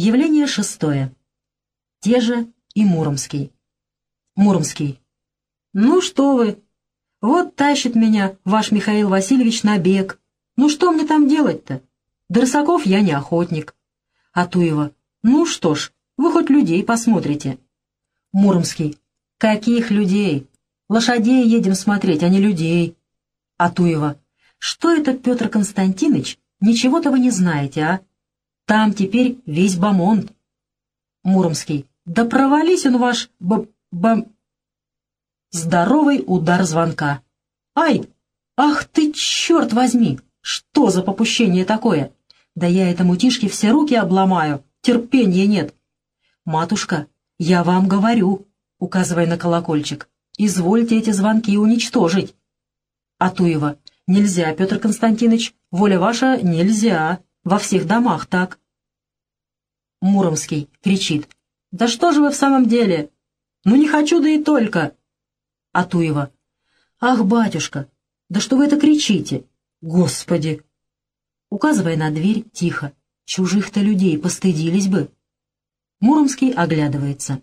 Явление шестое. Те же и Муромский. Муромский. «Ну что вы? Вот тащит меня ваш Михаил Васильевич на бег. Ну что мне там делать-то? До рысаков я не охотник». Атуева. «Ну что ж, вы хоть людей посмотрите». Муромский. «Каких людей? Лошадей едем смотреть, а не людей». Атуева. «Что это, Петр Константинович? Ничего-то вы не знаете, а? Там теперь весь бомонд». Муромский. «Да провались он ваш б... б...» Здоровый удар звонка. «Ай! Ах ты, черт возьми! Что за попущение такое? Да я этому тишке все руки обломаю, терпения нет!» «Матушка, я вам говорю», указывая на колокольчик, «извольте эти звонки уничтожить». Атуева. «Нельзя, Петр Константинович, воля ваша, нельзя, во всех домах так». Муромский кричит. «Да что же вы в самом деле? Ну не хочу, да и только!» Атуева. «Ах, батюшка, да что вы это кричите? Господи!» Указывая на дверь, тихо. «Чужих-то людей постыдились бы!» Муромский оглядывается.